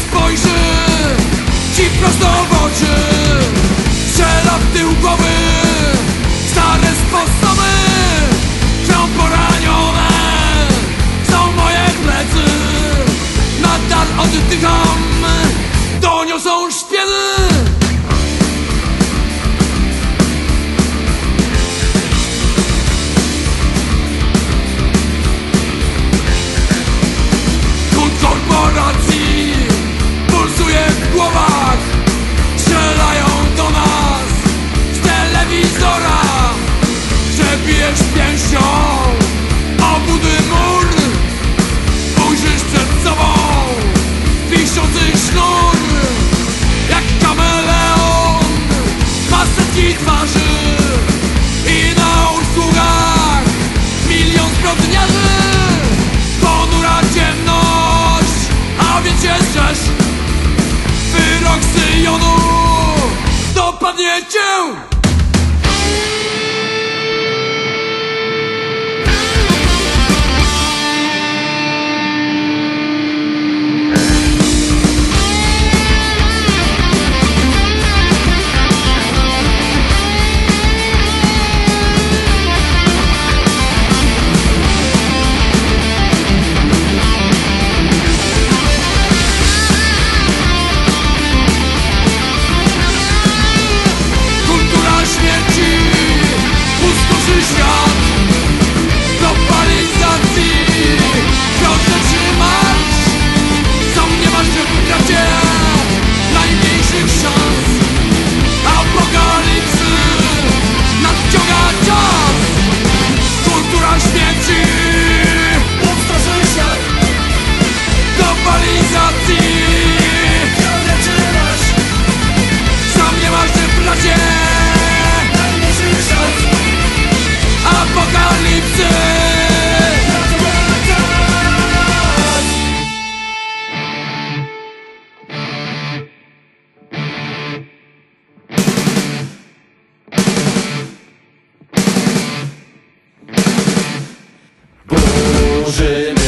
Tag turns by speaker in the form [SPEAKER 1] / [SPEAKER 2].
[SPEAKER 1] spojrzy Ci prosto w oczy Strzela w tył głowy Stare sposoby Krą poranione Są moje plecy Nadal oddycham Doniosą szpiedy zbrodniarzy Ponura ciemność, a więc jest rzeź. Wyrok Syjonu dopadnie cię
[SPEAKER 2] Krążymy